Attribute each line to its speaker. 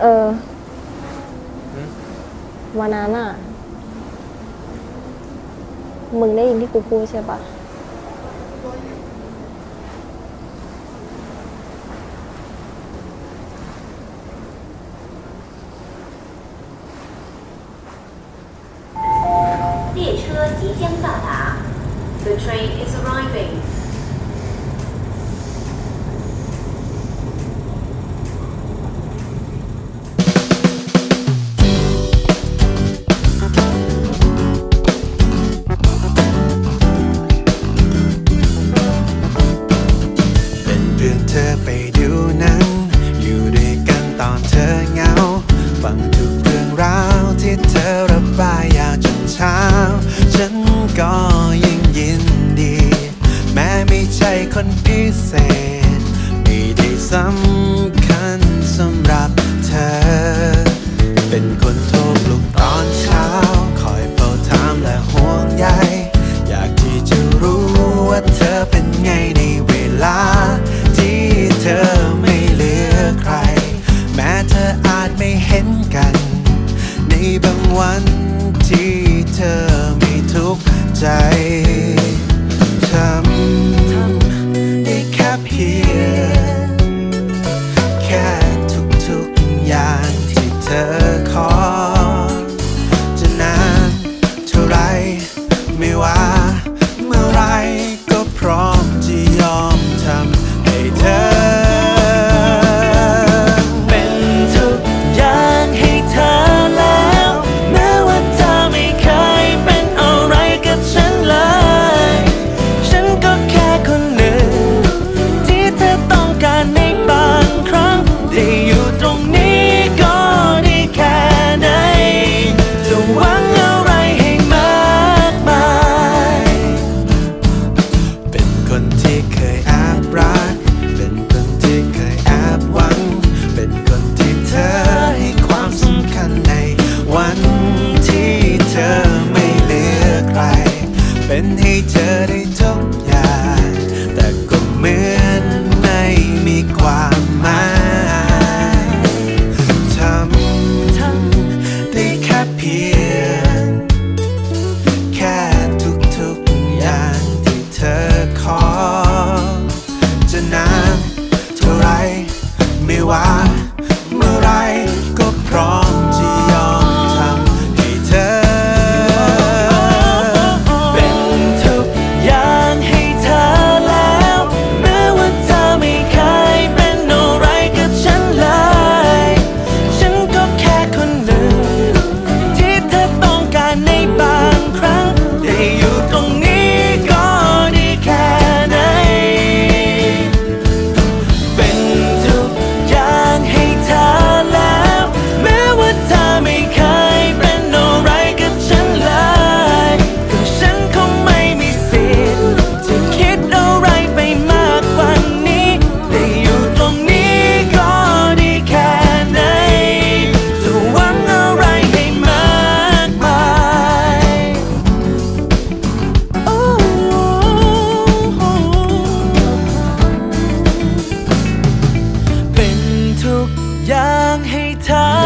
Speaker 1: เออ วันนั้นอ่ะ มึงได้ยินที่กูพูดใช่ปะ
Speaker 2: 列车即将到达。The train is arriving.
Speaker 3: บายยาวจนเช้า ฉันก็ยิ่งยินดี แม้ไม่ใช่คนพิเศษ ไม่ได้สำคัญสำหรับเธอ เป็นคนโทรปลุกตอนเช้า คอยเฝ้าถามและห่วงใย อยากที่จะรู้ว่าเธอเป็นไงในเวลา ที่เธอไม่เหลือใคร แม้เธออาจไม่เห็นกัน ในบางวัน เธอ วันที่เธอไม่เหลือใคร เป็นให้เธอ time.